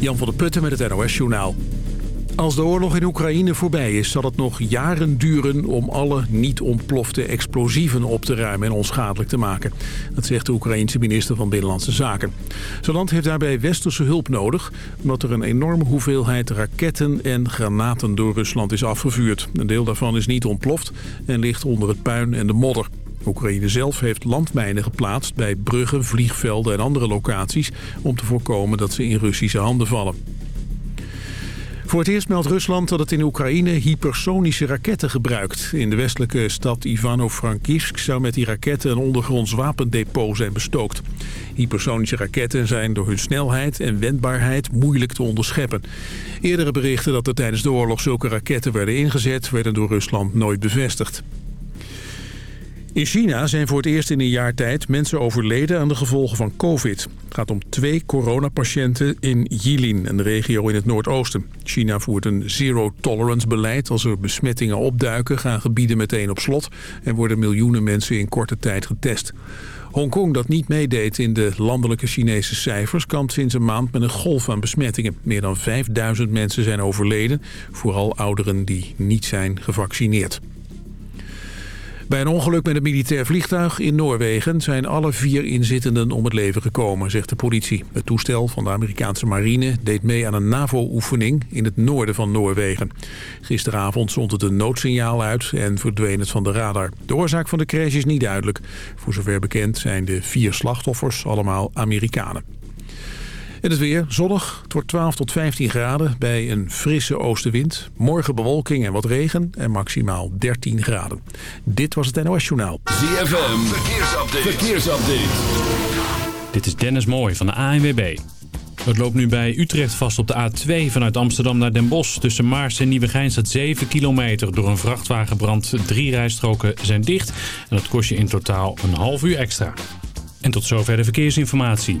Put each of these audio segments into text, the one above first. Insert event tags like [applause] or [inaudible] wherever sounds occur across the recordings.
Jan van der Putten met het NOS-journaal. Als de oorlog in Oekraïne voorbij is, zal het nog jaren duren om alle niet ontplofte explosieven op te ruimen en onschadelijk te maken. Dat zegt de Oekraïense minister van Binnenlandse Zaken. Zijn land heeft daarbij westerse hulp nodig, omdat er een enorme hoeveelheid raketten en granaten door Rusland is afgevuurd. Een deel daarvan is niet ontploft en ligt onder het puin en de modder. Oekraïne zelf heeft landmijnen geplaatst bij bruggen, vliegvelden en andere locaties... om te voorkomen dat ze in Russische handen vallen. Voor het eerst meldt Rusland dat het in Oekraïne hypersonische raketten gebruikt. In de westelijke stad Ivano-Frankivsk zou met die raketten een ondergronds wapendepot zijn bestookt. Hypersonische raketten zijn door hun snelheid en wendbaarheid moeilijk te onderscheppen. Eerdere berichten dat er tijdens de oorlog zulke raketten werden ingezet... werden door Rusland nooit bevestigd. In China zijn voor het eerst in een jaar tijd mensen overleden aan de gevolgen van covid. Het gaat om twee coronapatiënten in Jilin, een regio in het noordoosten. China voert een zero-tolerance beleid. Als er besmettingen opduiken gaan gebieden meteen op slot... en worden miljoenen mensen in korte tijd getest. Hongkong, dat niet meedeed in de landelijke Chinese cijfers... kampt sinds een maand met een golf aan besmettingen. Meer dan 5000 mensen zijn overleden, vooral ouderen die niet zijn gevaccineerd. Bij een ongeluk met een militair vliegtuig in Noorwegen zijn alle vier inzittenden om het leven gekomen, zegt de politie. Het toestel van de Amerikaanse marine deed mee aan een NAVO-oefening in het noorden van Noorwegen. Gisteravond zond het een noodsignaal uit en verdween het van de radar. De oorzaak van de crash is niet duidelijk. Voor zover bekend zijn de vier slachtoffers allemaal Amerikanen. En het weer zonnig. Het wordt 12 tot 15 graden bij een frisse oostenwind. Morgen bewolking en wat regen en maximaal 13 graden. Dit was het NOS Journaal. ZFM, verkeersupdate. verkeersupdate. Dit is Dennis Mooij van de ANWB. Het loopt nu bij Utrecht vast op de A2 vanuit Amsterdam naar Den Bosch. Tussen Maars en Nieuwegein staat 7 kilometer. Door een vrachtwagenbrand drie rijstroken zijn dicht. En dat kost je in totaal een half uur extra. En tot zover de verkeersinformatie.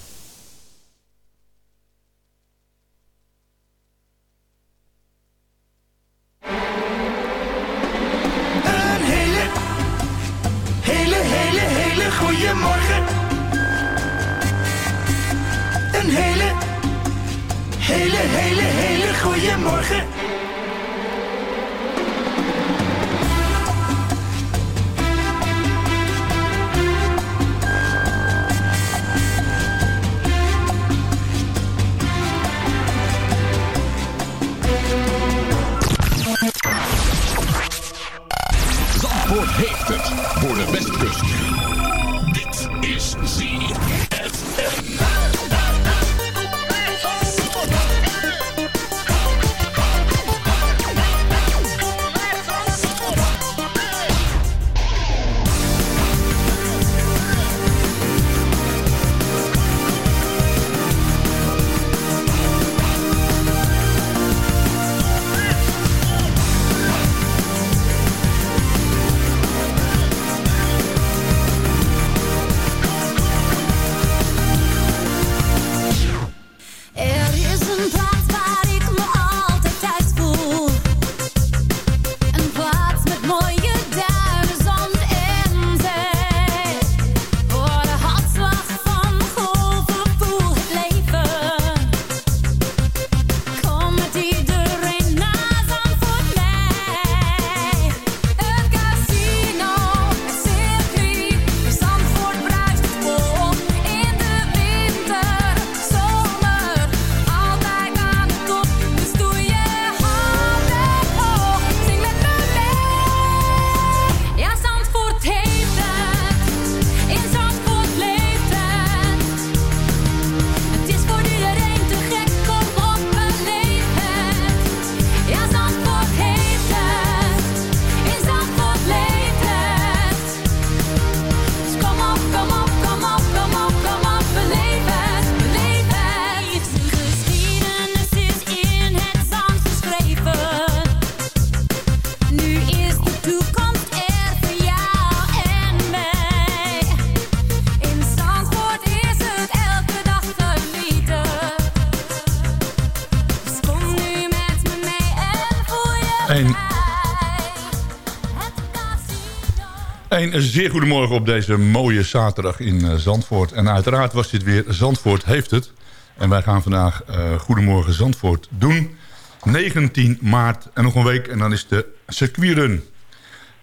Een zeer goedemorgen op deze mooie zaterdag in eh, Zandvoort. En uiteraard was dit weer Zandvoort heeft het. En wij gaan vandaag uh, Goedemorgen Zandvoort doen. 19 maart en nog een week en dan is de circuitrun.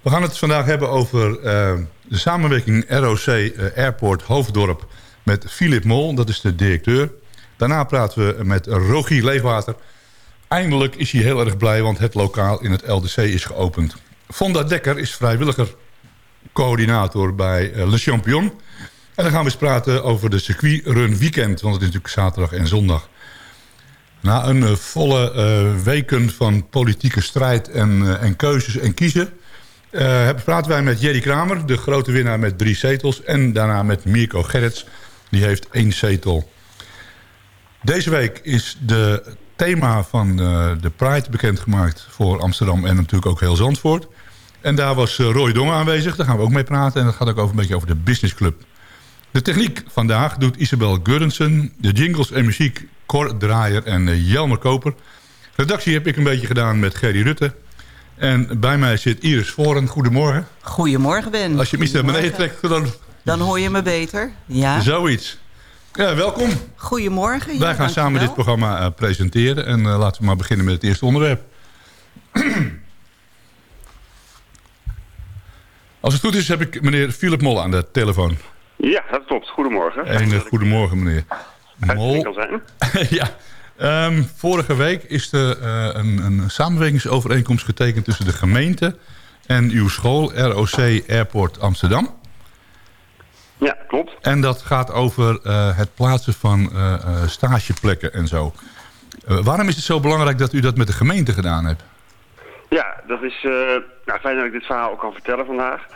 We gaan het vandaag hebben over uh, de samenwerking ROC Airport Hoofddorp met Philip Mol. Dat is de directeur. Daarna praten we met Rogie Leefwater. Eindelijk is hij heel erg blij, want het lokaal in het LDC is geopend. Fonda Dekker is vrijwilliger coördinator bij uh, Le Champion. En dan gaan we eens praten over de circuitrun weekend, want het is natuurlijk zaterdag en zondag. Na een uh, volle uh, weken van politieke strijd en, en keuzes en kiezen... praten wij met Jerry Kramer, de grote winnaar met drie zetels... en daarna met Mirko Gerrits, die heeft één zetel. Deze week is de thema van de Pride bekendgemaakt voor Amsterdam en natuurlijk ook heel Zandvoort. En daar was Roy Dong aanwezig, daar gaan we ook mee praten. En dat gaat ook over een beetje over de Business Club. De techniek vandaag doet Isabel Gurrensen. De jingles en muziek Cor Draaier en uh, Jelmer Koper. Redactie heb ik een beetje gedaan met Gerry Rutte. En bij mij zit Iris Voren. Goedemorgen. Goedemorgen Ben. Als je me naar beneden trekt, dan... Dan hoor je me beter. Ja. Zoiets. Ja, welkom. Goedemorgen. Ja, Wij gaan samen dit programma uh, presenteren. En uh, laten we maar beginnen met het eerste onderwerp. [clears throat] Als het goed is, heb ik meneer Philip Mol aan de telefoon. Ja, dat klopt. Goedemorgen. En uh, goedemorgen, meneer. Mol. [laughs] ja. Um, vorige week is er uh, een, een samenwerkingsovereenkomst getekend tussen de gemeente en uw school, ROC Airport Amsterdam. Ja, klopt. En dat gaat over uh, het plaatsen van stageplekken en zo. waarom is het zo belangrijk dat u dat met de gemeente gedaan hebt? Ja, dat is nou, fijn dat ik dit verhaal ook kan vertellen vandaag.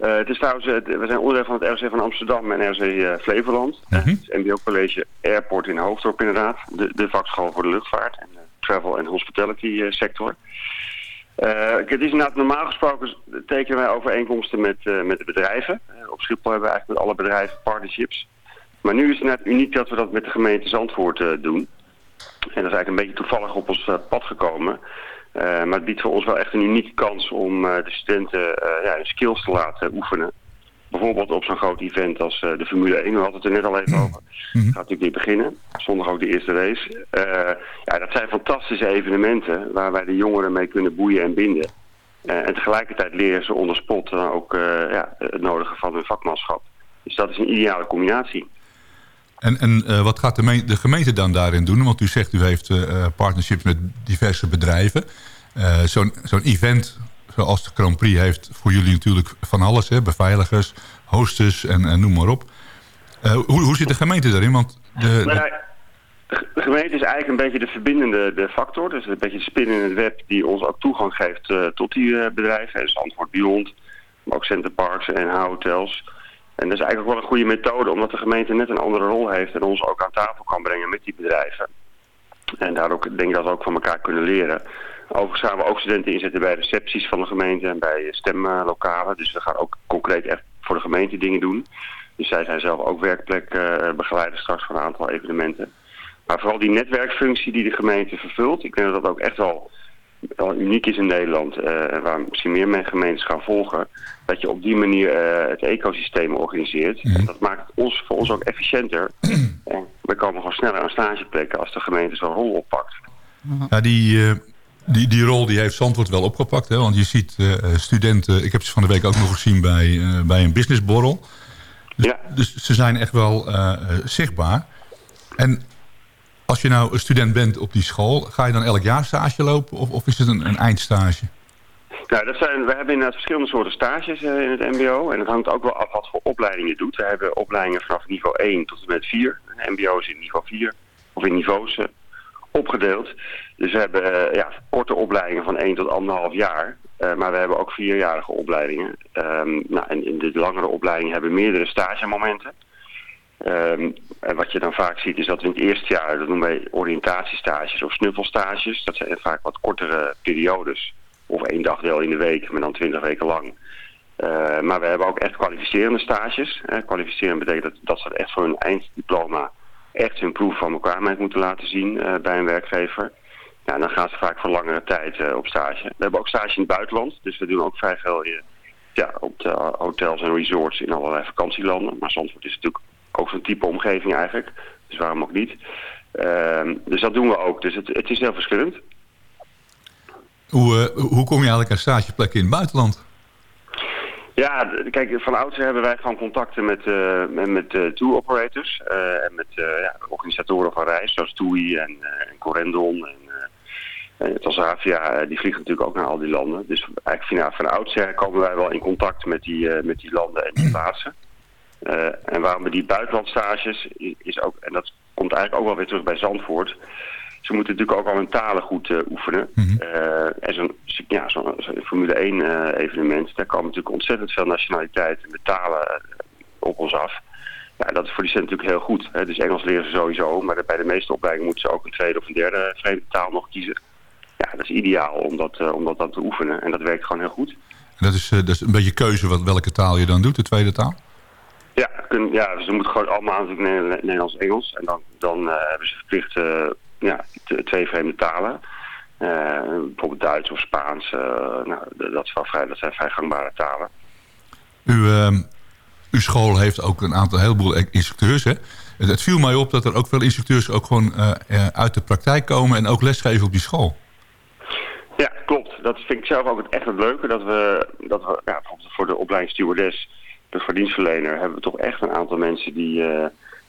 Uh, het is trouwens, we zijn onderdeel van het RC van Amsterdam en RC uh, Flevoland. Mhm. -huh. Het MBO College Airport in Hoofddorp inderdaad. De, de vakschool voor de luchtvaart en de travel en hospitality sector. het is inderdaad normaal gesproken tekenen wij overeenkomsten met, met de bedrijven. op Schiphol hebben we eigenlijk met alle bedrijven partnerships. Maar nu is het net uniek dat we dat met de gemeente Zandvoort doen. En dat is eigenlijk een beetje toevallig op ons pad gekomen. Uh, maar het biedt voor ons wel echt een unieke kans om uh, de studenten uh, ja, hun skills te laten oefenen. Bijvoorbeeld op zo'n groot event als de Formule 1, we hadden het er net al even over. Mhm. Gaat natuurlijk niet beginnen. Zondag ook de eerste race. ja, dat zijn fantastische evenementen waar wij de jongeren mee kunnen boeien en binden. en tegelijkertijd leren ze onder spot dan ook ja, het nodige van hun vakmanschap. Dus dat is een ideale combinatie. En, en uh, wat gaat de, gemeente dan daarin doen? Want u zegt u heeft uh, partnerships met diverse bedrijven. Zo'n zo event zoals de Grand Prix heeft voor jullie natuurlijk van alles. Hè? Beveiligers, hostess en, en noem maar op. hoe, hoe zit de gemeente daarin? Want de. Nou, de gemeente is eigenlijk een beetje de verbindende de factor. Dus een beetje de spin in het web die ons ook toegang geeft tot die bedrijven. Dus Antwoord Beyond, maar ook Centerparks en hotels... En dat is eigenlijk ook wel een goede methode, omdat de gemeente net een andere rol heeft en ons ook aan tafel kan brengen met die bedrijven. En daardoor denk ik dat we ook van elkaar kunnen leren. Overigens gaan we ook studenten inzetten bij recepties van de gemeente en bij stemlokalen. Dus we gaan ook concreet echt voor de gemeente dingen doen. Dus zij zijn zelf ook werkplekbegeleiders straks voor een aantal evenementen. Maar vooral die netwerkfunctie die de gemeente vervult, ik denk dat dat ook echt wel wel uniek is in Nederland, uh, waar misschien meer mijn gemeentes gaan volgen, dat je op die manier uh, het ecosysteem organiseert. Mhm. En dat maakt ons, voor ons ook efficiënter. [clears throat] en we komen gewoon sneller aan stageplekken als de gemeente zo'n rol oppakt. Ja, die, uh, die, die rol die heeft Zandvoort wel opgepakt. Hè? Want je ziet studenten, ik heb ze van de week ook nog gezien bij, bij een businessborrel. Dus, ja. dus ze zijn echt wel zichtbaar. En als je nou een student bent op die school, ga je dan elk jaar stage lopen of, of is het een, een eindstage? Nou, dat zijn, we hebben inderdaad verschillende soorten stages uh, in het mbo. En dat hangt ook wel af wat voor opleiding je doet. We hebben opleidingen vanaf niveau 1 tot en met 4. De mbo is in niveau 4, of in niveaus uh, opgedeeld. Dus we hebben uh, ja, korte opleidingen van 1 tot 1,5 jaar. maar we hebben ook vierjarige opleidingen. Um, nou, en in de langere opleidingen hebben we meerdere stagemomenten. Um, en wat je dan vaak ziet is dat we in het eerste jaar, dat noemen wij oriëntatiestages of snuffelstages. Dat zijn vaak wat kortere periodes. Of één dagdeel in de week, maar dan twintig weken lang. Uh, maar we hebben ook echt kwalificerende stages. Eh, kwalificeren betekent dat, dat ze echt voor hun einddiploma echt hun proef van elkaar moeten laten zien uh, bij een werkgever. Ja, dan gaan ze vaak voor langere tijd op stage. We hebben ook stage in het buitenland, dus we doen ook vrij veel ja, op de hotels en resorts in allerlei vakantielanden. Maar Zandvoort is natuurlijk ook zo'n type omgeving eigenlijk, dus waarom ook niet. Ehm, dus dat doen we ook, dus het, het is heel verschillend. Hoe, hoe kom je eigenlijk aan stageplekken in het buitenland? Ja, kijk, van oudsher hebben wij gewoon contacten met, uh, met, met uh, tour operators uh, en met ja, organisatoren van reis, zoals TUI en, en Corendon en uh, Transavia. die vliegen natuurlijk ook naar al die landen. Dus eigenlijk van, van oudsher komen wij wel in contact met die, met die landen en die [clears throat] plaatsen. En waarom we die buitenlandstages is ook, en dat komt eigenlijk ook wel weer terug bij Zandvoort ze moeten natuurlijk ook al hun talen goed uh, oefenen. Mm -hmm. uh, en zo'n ja, zo Formule 1 uh, evenement, daar komen natuurlijk ontzettend veel nationaliteiten met talen op ons af. Ja, dat is voor die cent natuurlijk heel goed. Hè. Dus Engels leren ze sowieso, maar bij de meeste opleidingen moeten ze ook een tweede of een derde vreemde taal nog kiezen. Ja, dat is ideaal om dat, om dat dan te oefenen. En dat werkt gewoon heel goed. En dat is, dat is een beetje keuze wat, welke taal je dan doet, de tweede taal? Ja, kun, ja ze moeten gewoon allemaal natuurlijk Nederlands-Engels. En dan, dan hebben ze verplicht ja, twee vreemde talen. Uh, bijvoorbeeld Duits of Spaans. Nou, dat, is wel vrij, dat zijn vrij gangbare talen. U, uh, uw school heeft ook een aantal heleboel instructeurs. Hè? Het, het, viel mij op dat er ook veel instructeurs ook gewoon uit de praktijk komen en ook lesgeven op die school. Ja, klopt. Dat vind ik zelf ook echt het leuke. Dat we, dat we ja, bijvoorbeeld voor de opleiding stewardess, de verdienstverlener, hebben we toch echt een aantal mensen die,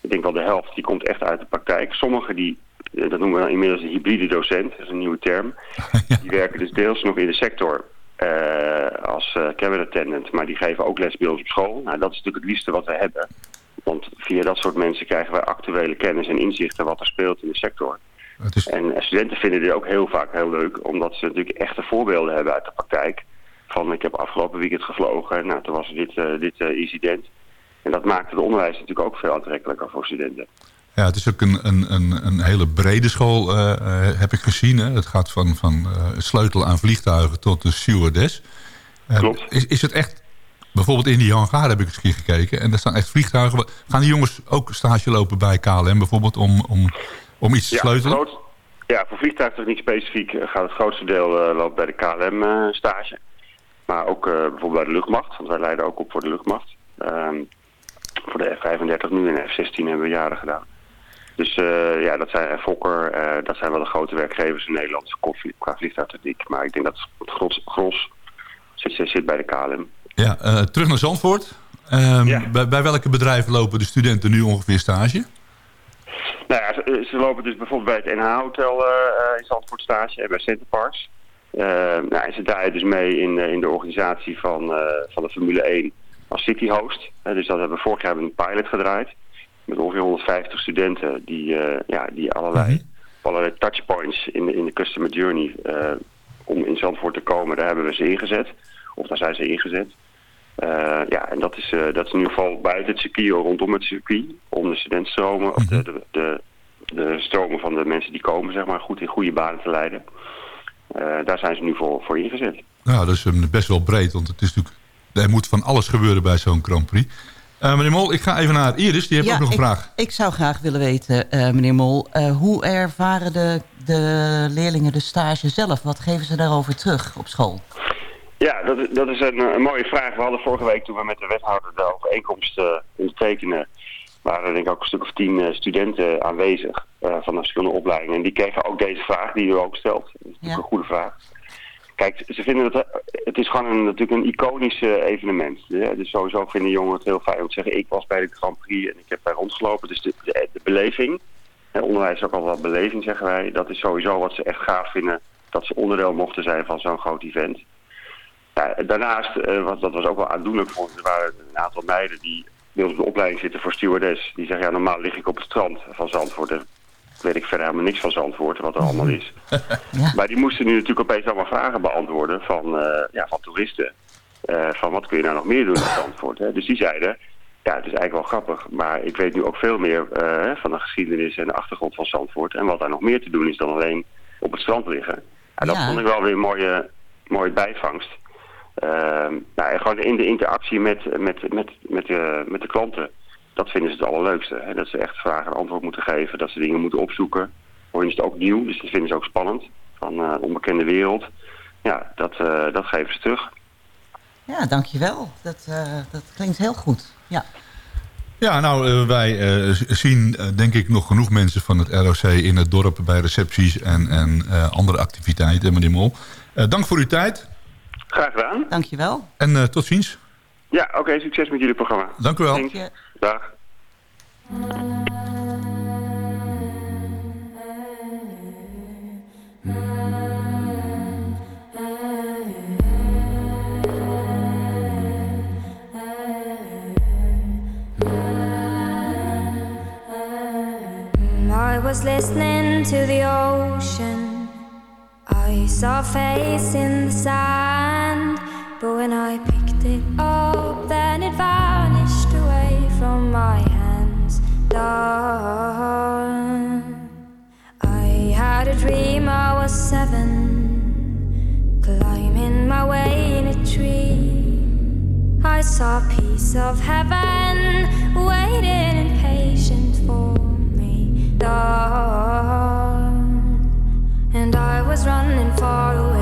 ik denk wel de helft, die komt echt uit de praktijk. Sommigen die dat noemen we dan inmiddels een hybride docent, dat is een nieuwe term. [laughs] Die werken dus deels nog in de sector uh, als cabin attendant, maar die geven ook les bij ons op school. Nou, dat is natuurlijk het liefste wat we hebben. Want via dat soort mensen krijgen wij actuele kennis en inzichten wat er speelt in de sector. Is... En studenten vinden dit ook heel vaak heel leuk, omdat ze natuurlijk echte voorbeelden hebben uit de praktijk. Van ik heb afgelopen weekend gevlogen, nou toen was dit, uh, dit incident. En dat maakt het onderwijs natuurlijk ook veel aantrekkelijker voor studenten. Ja, het is ook een, een, een, een hele brede school, uh, uh, heb ik gezien. Hè? Het gaat van, van uh, sleutel aan vliegtuigen tot de stewardess. Klopt. Is, is het echt, bijvoorbeeld in die hangar heb ik eens een keer gekeken... en daar staan echt vliegtuigen. Gaan die jongens ook stage lopen bij KLM bijvoorbeeld om, om, om iets te ja, sleutelen? Groot, ja, voor vliegtuigtechniek specifiek gaat het grootste deel lopen bij de KLM stage. Maar ook bijvoorbeeld bij de luchtmacht, want wij leiden ook op voor de luchtmacht. Ehm, voor de F-35 nu en de F-16 hebben we jaren gedaan. Dus uh, ja, dat zijn Fokker, uh, dat zijn wel de grote werkgevers in Nederland qua vliegtuigtechniek. Maar ik denk dat het gros, gros zit, zit bij de KLM. Ja, uh, terug naar Zandvoort. Um, ja. bij, bij, welke bedrijven lopen de studenten nu ongeveer stage? Nou ja, ze, ze lopen dus bijvoorbeeld bij het NH-hotel in Zandvoort stage en bij Centerparks. Nou, en ze draaien dus mee in, in de organisatie van, van de Formule 1 als city host. dus dat hebben we vorig jaar een pilot gedraaid met ongeveer 150 studenten die, ja, die allerlei, -hmm. allerlei touchpoints in de, in de customer journey om in Zandvoort te komen, daar hebben we ze ingezet. Of daar zijn ze ingezet. Uh, ja, en dat is, dat is in ieder geval buiten het circuit, rondom het circuit, om de studentstromen, of de, de, de, de, stromen van de mensen die komen, zeg maar, goed in goede banen te leiden. Daar zijn ze nu voor, voor ingezet. Nou, dat is best wel breed, want het is natuurlijk, er moet van alles gebeuren bij zo'n Grand Prix. Uh, meneer Mol, ik ga even naar Iris. Die heeft ja, ook nog een ik, vraag. Ik zou graag willen weten, uh, meneer Mol... Uh, hoe ervaren de, de leerlingen de stage zelf? Wat geven ze daarover terug op school? Ja, dat, dat is een, een, mooie vraag. We hadden vorige week toen we met de wethouder de overeenkomst ondertekenen... waren er denk ik ook een stuk of tien studenten aanwezig van de verschillende opleidingen. En die kregen ook deze vraag die u ook stelt. Dat is natuurlijk ja. een goede vraag. Kijk, ze vinden dat het is gewoon een, natuurlijk een iconisch evenement. Ja? Dus sowieso vinden jongeren het heel fijn om te zeggen, ik was bij de Grand Prix en ik heb bij rondgelopen. Dus de, de, de beleving, en onderwijs is ook al wat beleving zeggen wij, dat is sowieso wat ze echt gaaf vinden, dat ze onderdeel mochten zijn van zo'n groot event. Ja, daarnaast, uh, wat, dat was ook wel aandoenlijk voor er waren een aantal meiden die bij ons op de opleiding zitten voor stewardess. Die zeggen, ja normaal lig ik op het strand van Zandvoort weet ik verder helemaal niks van zijn antwoord, wat er allemaal is. [laughs] ja. Maar die moesten nu natuurlijk opeens allemaal vragen beantwoorden van, uh, ja, van toeristen. Uh, van wat kun je nou nog meer doen in Zandvoort. Hè? Dus die zeiden, ja het is eigenlijk wel grappig, maar ik weet nu ook veel meer uh, van de geschiedenis en de achtergrond van Zandvoort. En wat daar nog meer te doen is dan alleen op het strand liggen. En dat ja. vond ik wel weer een mooie, mooie bijvangst. Ehm, nou, en gewoon in de interactie met, met, met, met, de, met de klanten dat vinden ze het allerleukste. Hè? Dat ze echt vragen en antwoord moeten geven, dat ze dingen moeten opzoeken. Voor hen is het ook nieuw, dus dat vinden ze ook spannend. van eh, onbekende wereld. Ja, dat, eh, dat geven ze terug. Ja, dankjewel. Dat, eh, dat klinkt heel goed. Ja. Ja, nou, eh, wij eh, zien eh, denk ik nog genoeg mensen van het ROC in het dorp bij recepties en, en eh, andere activiteiten, meneer Mol. Eh, dank voor uw tijd Graag gedaan. Dankjewel. en eh, tot ziens. Ja, oké, succes met jullie programma. Dank u wel. Dank je. Dag. I was listening to the ocean. I saw a face in the sand. But when I picked it up, then it vanished away from my hands. Done. I had a dream I was seven, climbing my way in a tree. I saw a piece of heaven waiting impatient for me. Dawn. And I was running far away.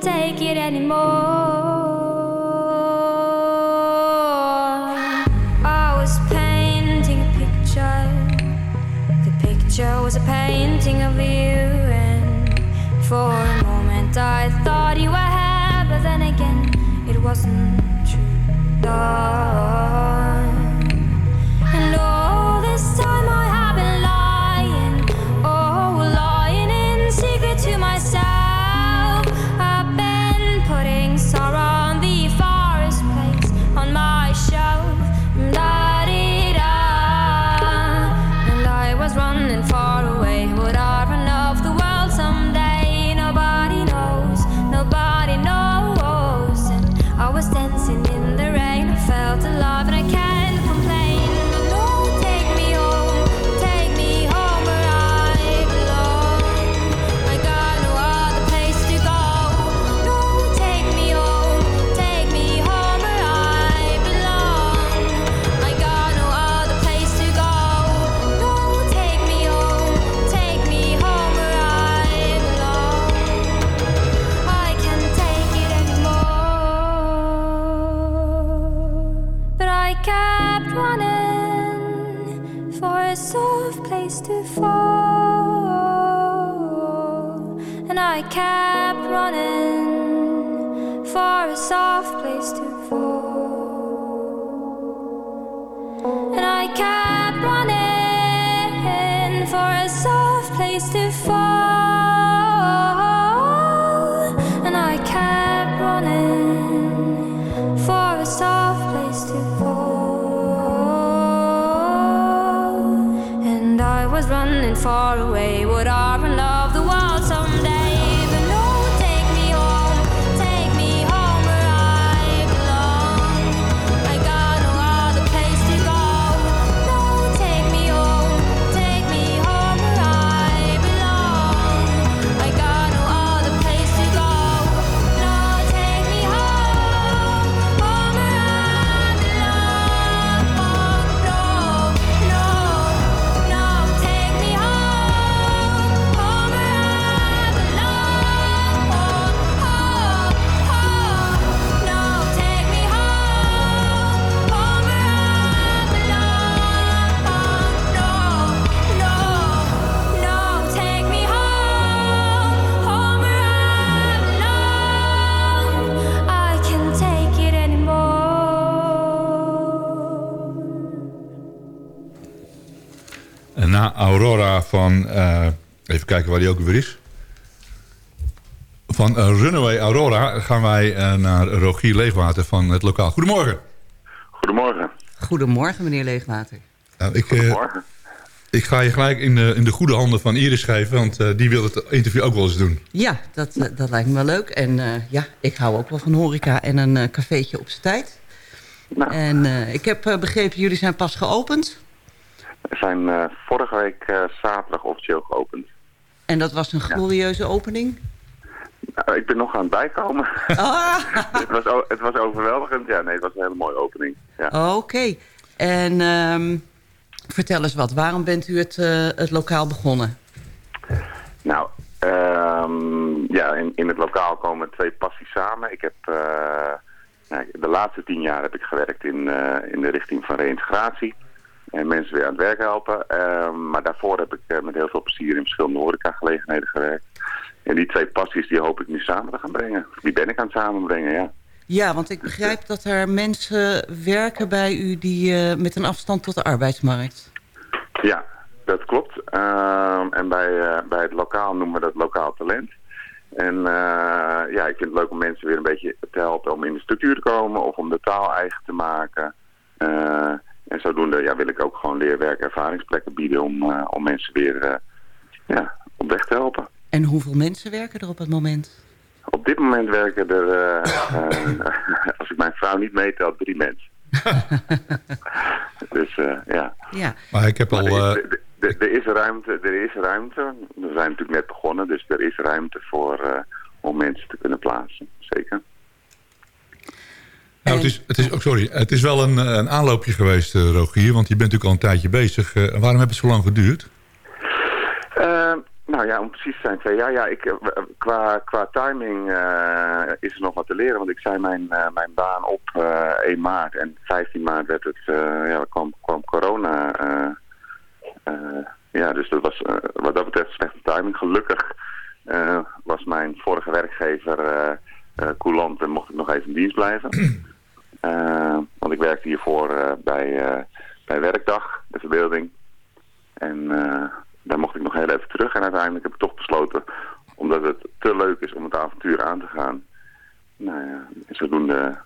Take it anymore. I was painting a picture. The picture was a painting of you, and for a moment I thought you were here, but then again it wasn't true. Dawn. Place to fall. Van... eh, even kijken waar die ook weer is. Van eh, Runaway Aurora gaan wij eh, naar Rogier Leegwater van het lokaal. Goedemorgen. Goedemorgen. Goedemorgen, meneer Leegwater. Nou, ik, eh, Goedemorgen. ik ga je gelijk in de, in de goede handen van Iris geven... want eh, die wil het interview ook wel eens doen. Ja, dat, dat lijkt me wel leuk. En eh, ja, ik hou ook wel van horeca en een eh, cafeetje op zijn tijd. Nou. En eh, ik heb begrepen, jullie zijn pas geopend. We zijn eh, vorige week eh, zaterdag officieel geopend. En dat was een glorieuze opening? Nou, ik ben nog aan het bijkomen. Ah, [laughs] het, was, het was overweldigend. Ja, nee, het was een hele mooie opening. Ja. oké. En ehm, vertel eens wat. Waarom bent u het, eh, het lokaal begonnen? Nou, ehm, ja, in, in het lokaal komen twee passies samen. Ik heb nou, de laatste tien jaar heb ik gewerkt in, in de richting van reïntegratie. En mensen weer aan het werk helpen. Ehm, maar daarvoor heb ik eh, met heel veel plezier in verschillende horecagelegenheden gewerkt. En die twee passies die hoop ik nu samen te gaan brengen. Die ben ik aan het samenbrengen, ja. Ja, want ik begrijp dat er mensen werken bij u... die eh, met een afstand tot de arbeidsmarkt. Ja, dat klopt. Ehm, en bij, eh, bij het lokaal noemen we dat lokaal talent. En ja, ik vind het leuk om mensen weer een beetje te helpen om in de structuur te komen of om de taal eigen te maken. En zodoende ja, wil ik ook gewoon leerwerk ervaringsplekken bieden om, eh, om mensen weer eh, ja, op weg te helpen. En hoeveel mensen werken er op het moment? Op dit moment werken er, eh, eh, [laughs] als ik mijn vrouw niet meetel, drie mensen. [laughs] dus eh, ja. Ja. Maar ik heb al... Maar eh, er, is- is ruimte, er is ruimte. We zijn natuurlijk net begonnen, dus er is ruimte voor eh, om mensen te kunnen plaatsen. Zeker. Nou, het is, het is, oh, sorry, het is wel een, eh, een aanloopje geweest, eh, Rogier. Want je bent natuurlijk al een tijdje bezig. Eh, waarom heeft het zo lang geduurd? Eh, nou ja, om precies te zijn twee jaar. Ja, ik, qua, qua timing is er nog wat te leren. Want ik zei mijn, mijn baan op eh 1 maart. En 15 maart werd het, ja, kwam, kwam corona. ja, dus dat was wat dat betreft slechte timing. Gelukkig was mijn vorige werkgever eh, coulant en mocht ik nog even in dienst blijven. [clears throat] Eh, want ik werkte hiervoor eh, bij, eh, bij Werkdag, de verbeelding. En daar mocht ik nog heel even terug. En uiteindelijk heb ik toch besloten, omdat het te leuk is om het avontuur aan te gaan. Nou ja, zodoende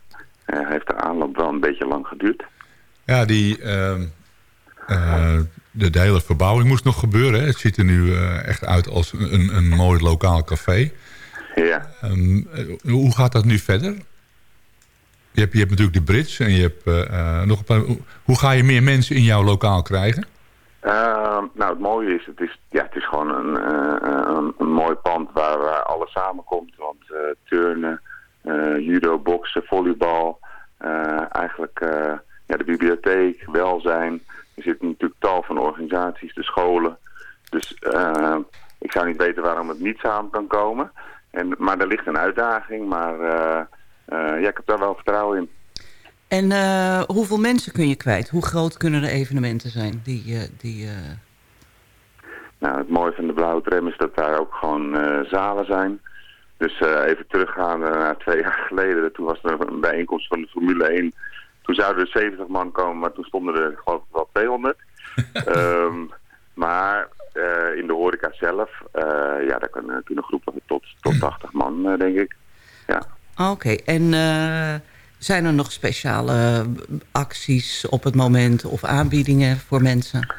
heeft de aanloop wel een beetje lang geduurd. Ja, die, ehm, eh, de, de hele verbouwing moest nog gebeuren. Hè? Het ziet er nu echt uit als een, een mooi lokaal café. Ja. Ehm, eh, hoe gaat dat nu verder? Je hebt, je hebt natuurlijk de Brits en je hebt eh, eh, nog een paar... hoe- ga je meer mensen in jouw lokaal krijgen? Eh, nou, het mooie is, het is, ja, het is gewoon een, eh, een, mooi pand waar, alles samenkomt. Want turnen, judo, boksen, volleybal, eigenlijk ja, de bibliotheek, welzijn. Er zitten natuurlijk tal van organisaties, de scholen. Dus ik zou niet weten waarom het niet samen kan komen. En, maar er ligt een uitdaging, maar ja, ik heb daar wel vertrouwen in. En eh, hoeveel mensen kun je kwijt? Hoe groot kunnen de evenementen zijn? Die, eh, die, eh, Nou, het mooie van de blauwe tram is dat daar ook gewoon eh, zalen zijn. Dus eh, even teruggaan naar twee [laughs] jaar geleden. Toen was er een bijeenkomst van de Formule 1. Toen zouden er 70 man komen, maar toen stonden er geloof ik wel 200. [laughs] Ehm, maar eh, in de horeca zelf, eh, ja, daar kunnen, kunnen groepen tot, tot 80 man, eh, denk ik. Ja. Oké, en eh, zijn er nog speciale acties op het moment of aanbiedingen voor mensen?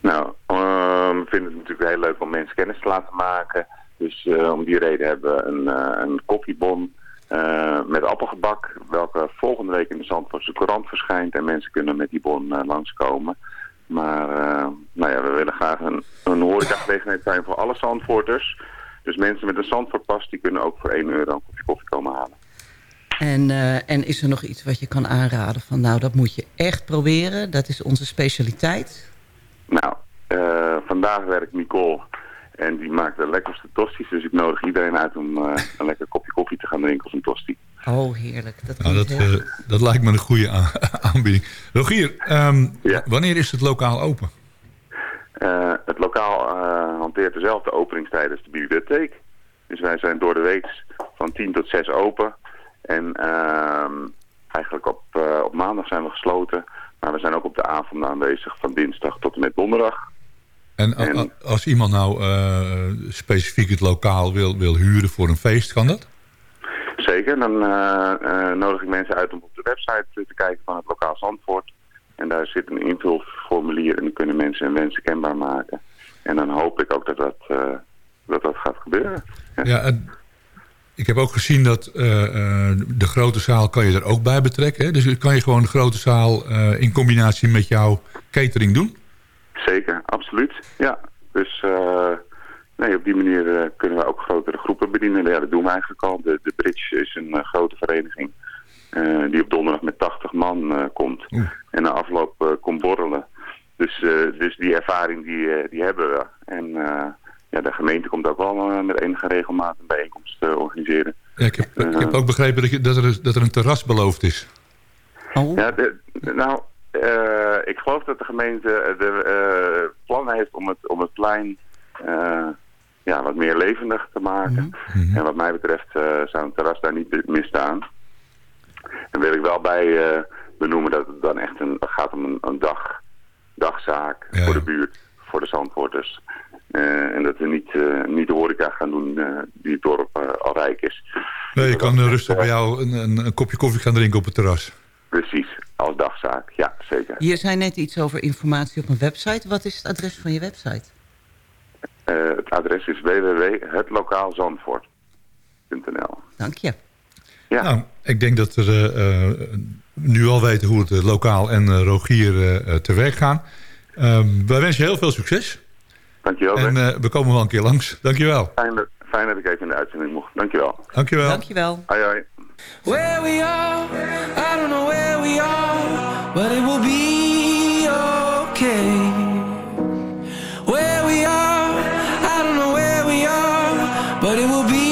Nou, ehm, we vinden het natuurlijk heel leuk om mensen kennis te laten maken. Dus eh, om die reden hebben we een, eh, een koffiebon eh, met appelgebak... welke volgende week in de Zandvoortse Courant verschijnt. En mensen kunnen met die bon eh, langskomen. Maar eh, nou ja, we willen graag een, een horecagelegenheid zijn voor alle Zandvoorters. Dus mensen met een Zandvoortpas die kunnen ook voor 1 euro een kopje koffie komen halen. En, eh, en is er nog iets wat je kan aanraden van nou dat moet je echt proberen, dat is onze specialiteit? Nou, eh, vandaag werkt Nicole en die maakt de lekkerste tosties. Dus ik nodig iedereen uit om eh, [laughs] een lekker kopje koffie te gaan drinken of een tosti. Oh, heerlijk. Dat, Nou, dat, heel- dat lijkt me een goede [laughs] aanbieding. Rogier, ehm, wanneer is het lokaal open? Eh, het lokaal eh, hanteert dezelfde openingstijden als de bibliotheek. Dus wij zijn door de week van 10 tot 6 open. En ehm, eigenlijk op, eh, op maandag zijn we gesloten. Maar we zijn ook op de avond aanwezig van dinsdag tot en met donderdag. En, als iemand nou specifiek het lokaal wil, wil huren voor een feest, kan dat? Zeker, dan nodig ik mensen uit om op de website te kijken van het lokaal Zandvoort. En daar zit een invulformulier en dan kunnen mensen hun wensen kenbaar maken. En dan hoop ik ook dat dat, eh, dat, dat gaat gebeuren. Ja, en ik heb ook gezien dat eh, eh, de grote zaal kan je er ook bij betrekken. Hè? Dus kan je gewoon de grote zaal in combinatie met jouw catering doen? zeker, absoluut. Ja, dus nee, op die manier kunnen we ook grotere groepen bedienen. Ja, dat doen we eigenlijk al. De, de Bridge is een grote vereniging eh, die op donderdag met 80 man eh, komt. En na afloop eh, komt borrelen. Dus, eh, dus die ervaring die, eh, die hebben we. En eh, ja, de gemeente komt ook wel met enige regelmaat een bijeenkomst organiseren. Ja, ik, heb, ik heb ook begrepen dat, je, dat, er, dat er een terras beloofd is. Ja, de, de- nou, eh, ik geloof dat de gemeente de eh, plannen heeft om het, om het plein eh, ja, wat meer levendig te maken. En wat mij betreft eh, zou een terras daar niet meer En wil ik wel bij eh, benoemen dat het dan echt een, gaat om een, een dag, dagzaak voor de buurt, voor de zandvoorters. Eh, en dat we niet, eh, niet de horeca gaan doen eh, die het dorp eh, al rijk is. Nee, je kan eh, rustig bij jou een, een, een kopje koffie gaan drinken op het terras. Precies, als dagzaak, ja zeker. Je zei net iets over informatie op een website. Wat is het adres van je website? Eh, het adres is www.hetlokaalzandvoort.nl Dank je. Ja. Nou, ik denk dat we eh, eh, nu al weten hoe het eh, lokaal en eh, Rogier te werk gaan. Ehm, wij wensen je heel veel succes. Dankjewel. En eh, we komen wel een keer langs. Dankjewel. fijn, dat, fijn dat ik even in de uitzending mocht. Dankjewel. Dankjewel. Dankjewel. Hoi hoi. Where we are, I don't know where we are, but it will be okay. Where we are, I don't know where we are, but it will be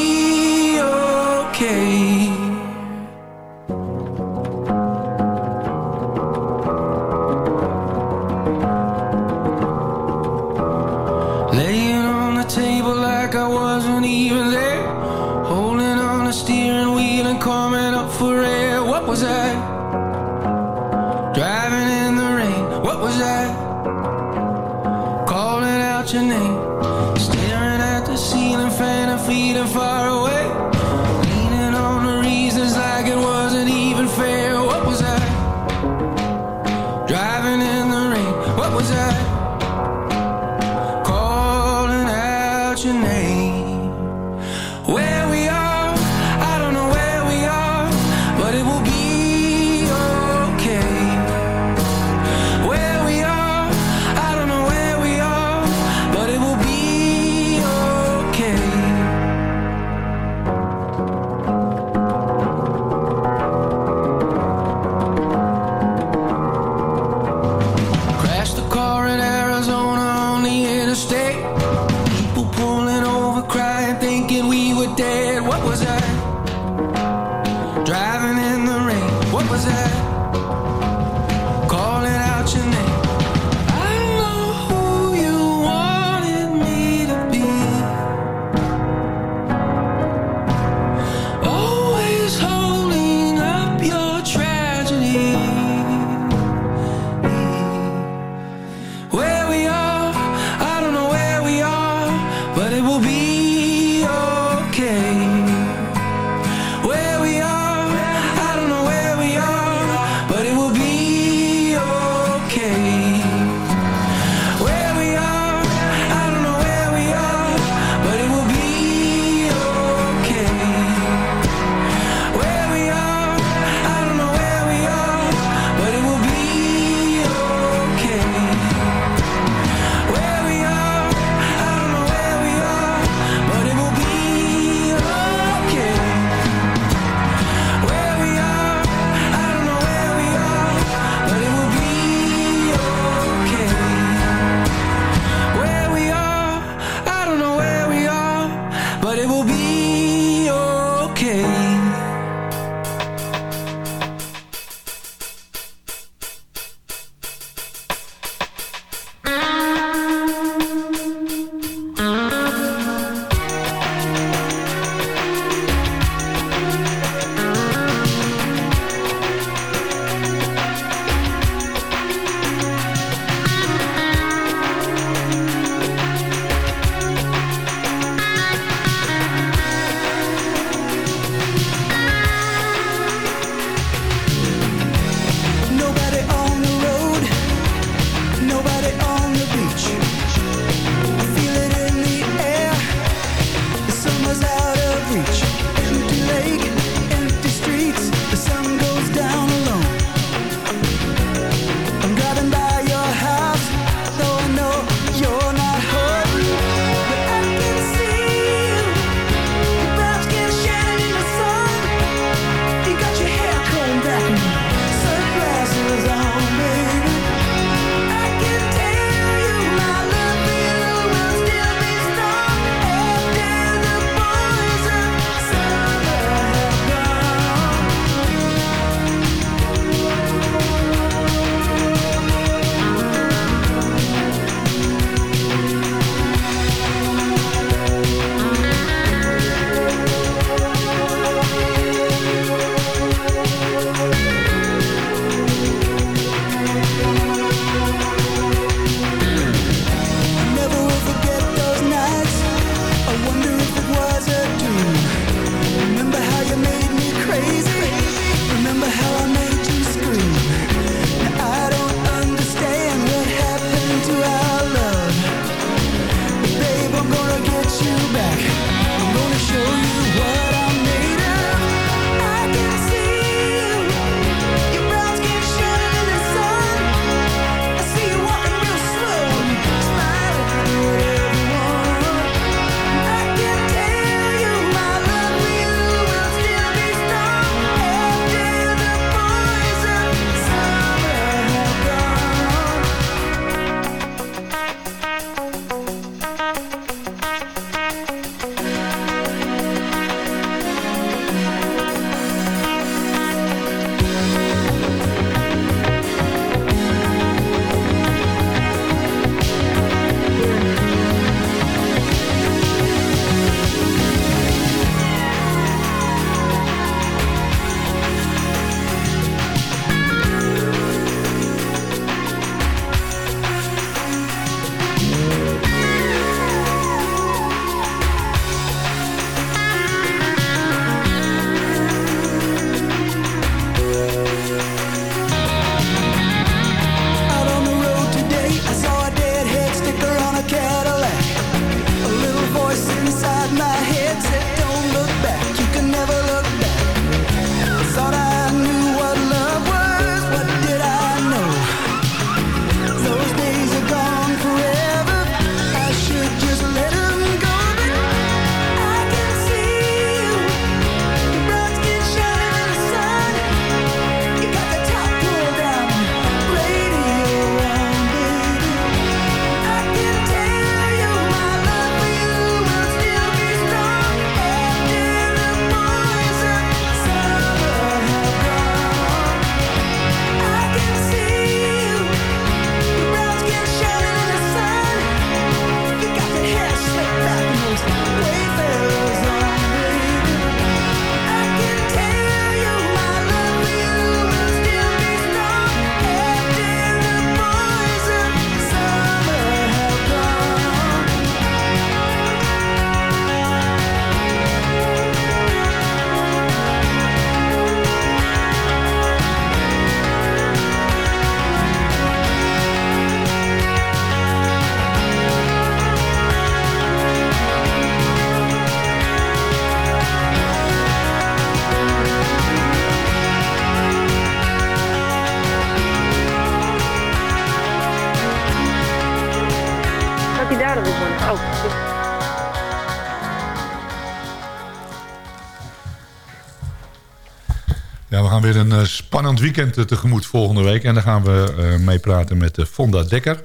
eh, spannend weekend eh, tegemoet volgende week. En daar gaan we uh, mee praten met uh, Fonda Dekker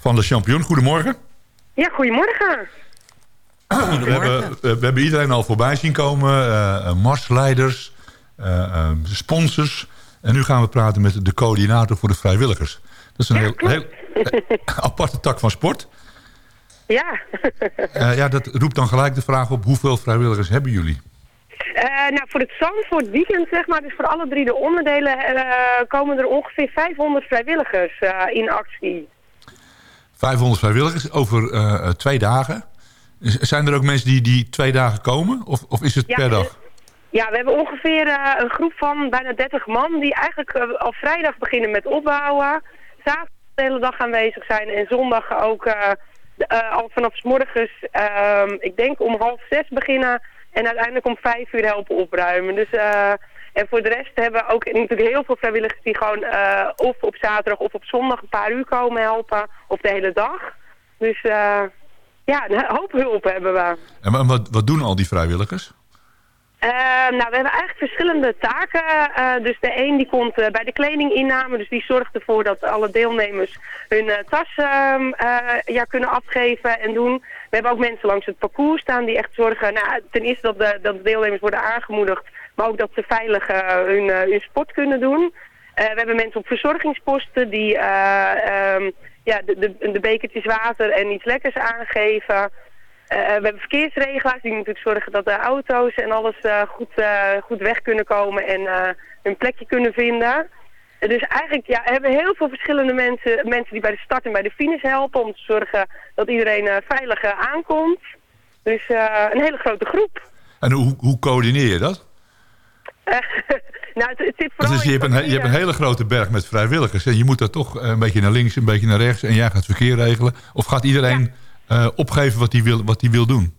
van de Champion. Goedemorgen. Ja, goedemorgen. We, hebben, we hebben iedereen al voorbij zien komen. marsleiders, sponsors. En nu gaan we praten met de coördinator voor de vrijwilligers. Dat is een heel, heel [laughs] aparte tak van sport. Ja. ja, dat roept dan gelijk de vraag op... hoeveel vrijwilligers hebben jullie? Uh, nou, voor het Zandvoort weekend, zeg maar, dus voor alle drie de onderdelen, uh, komen er ongeveer 500 vrijwilligers uh, in actie. 500 vrijwilligers over twee dagen. Zijn er ook mensen die die twee dagen komen? Of, of is het ja, per dag? Ja, we hebben ongeveer een groep van bijna 30 man die eigenlijk al vrijdag beginnen met opbouwen. Zaterdag de hele dag aanwezig zijn en zondag ook al vanaf s morgens, ehm, ik denk om half zes beginnen en uiteindelijk om vijf uur helpen opruimen. Dus, uh, en voor de rest hebben we ook natuurlijk heel veel vrijwilligers die gewoon uh, of op zaterdag of op zondag een paar uur komen helpen. Of de hele dag. Dus uh, ja, een hoop hulp hebben we. En wat, wat doen al die vrijwilligers? Uh, nou, we hebben eigenlijk verschillende taken. Uh, dus de een die komt uh, bij de kledinginname. Dus die zorgt ervoor dat alle deelnemers hun tas ehm, ja, kunnen afgeven en doen. We hebben ook mensen langs het parcours staan die echt zorgen... Nou, ten eerste dat de, dat de deelnemers worden aangemoedigd. Maar ook dat ze veilig hun, hun sport kunnen doen. we hebben mensen op verzorgingsposten die um, ja, de, de, de bekertjes water en iets lekkers aangeven... Uh, we hebben verkeersregelaars die natuurlijk zorgen dat de auto's en alles uh, goed, uh, goed weg kunnen komen en hun plekje kunnen vinden. Dus eigenlijk ja, hebben we heel veel verschillende mensen, mensen die bij de start en bij de finish helpen om te zorgen dat iedereen veilig aankomt. Dus een hele grote groep. En hoe, hoe coördineer je dat? [laughs] nou, het, het zit vooral dus je, hebt een, je hebt een hele grote berg met vrijwilligers en je moet dat toch een beetje naar links, een beetje naar rechts en jij gaat verkeer regelen. Of gaat iedereen... Ja uh, opgeven wat hij wil, wat wil doen?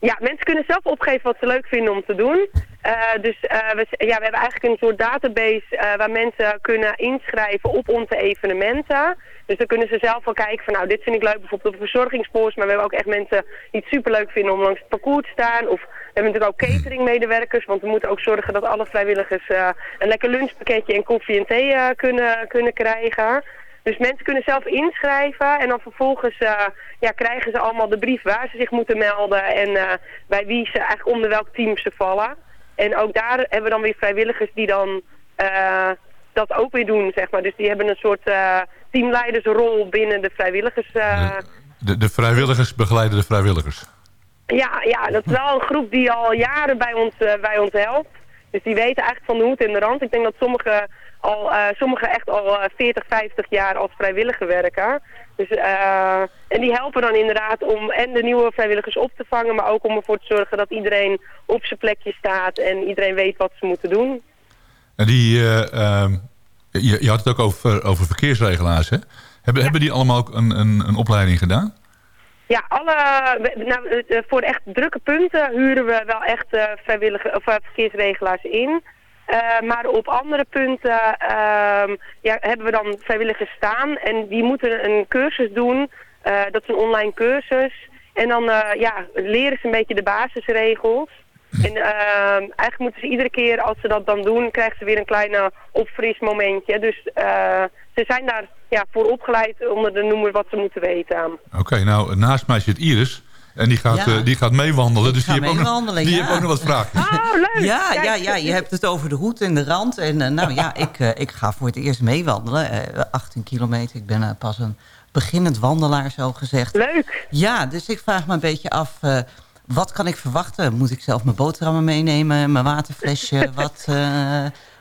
Ja, mensen kunnen zelf opgeven wat ze leuk vinden om te doen. Eh, dus eh, we, ja, we hebben eigenlijk een soort database eh, waar mensen kunnen inschrijven op onze evenementen. Dus dan kunnen ze zelf wel kijken van nou dit vind ik leuk bijvoorbeeld op verzorgingspost. Maar we hebben ook echt mensen die het superleuk vinden om langs het parcours te staan. Of we hebben natuurlijk ook cateringmedewerkers. Want we moeten ook zorgen dat alle vrijwilligers een lekker lunchpakketje en koffie en thee kunnen, kunnen krijgen. Dus mensen kunnen zelf inschrijven en dan vervolgens uh, ja, krijgen ze allemaal de brief waar ze zich moeten melden en uh, bij wie ze eigenlijk onder welk team ze vallen. En ook daar hebben we dan weer vrijwilligers die dan uh, dat ook weer doen, zeg maar. Dus die hebben een soort teamleidersrol binnen de vrijwilligers. De, de, de, vrijwilligers begeleiden de vrijwilligers? Ja, ja, dat is wel een groep die al jaren bij ons, bij ons helpt. Dus die weten eigenlijk van de hoed en de rand. Ik denk dat sommige al, uh, sommigen echt al uh, 40, 50 jaar als vrijwilliger werken. Dus, uh, en die helpen dan inderdaad om en de nieuwe vrijwilligers op te vangen, maar ook om ervoor te zorgen dat iedereen op zijn plekje staat en iedereen weet wat ze moeten doen. En die, uh, je, je, had het ook over, over verkeersregelaars, hè? Hebben, ja. hebben die allemaal ook een, een, een opleiding gedaan? Ja, alle, nou, voor echt drukke punten huren we wel echt vrijwillige, of, verkeersregelaars in. Uh, maar op andere punten uh, ja, hebben we dan vrijwilligers staan. En die moeten een cursus doen. Dat is een online cursus. En dan ja, leren ze een beetje de basisregels. En ehm, eigenlijk moeten ze iedere keer als ze dat dan doen, krijgen ze weer een kleine opfrismomentje. Dus ze zijn daar ja, voor opgeleid onder de noemer wat ze moeten weten. Oké, okay, nou naast mij zit Iris. En die gaat, ja. uh, die gaat meewandelen. Dus die, heeft ook, nog, die ja. heeft ook nog wat vragen. Oh, leuk. Ja, ja, ja, je hebt het over de hoed en de rand. En uh, nou ja, ik, uh, ik ga voor het eerst meewandelen. 18 kilometer. Ik ben pas een beginnend wandelaar, zo gezegd. Leuk. Ja, dus ik vraag me een beetje af... wat kan ik verwachten? Moet ik zelf mijn boterhammen meenemen? Mijn waterflesje? [laughs] wat,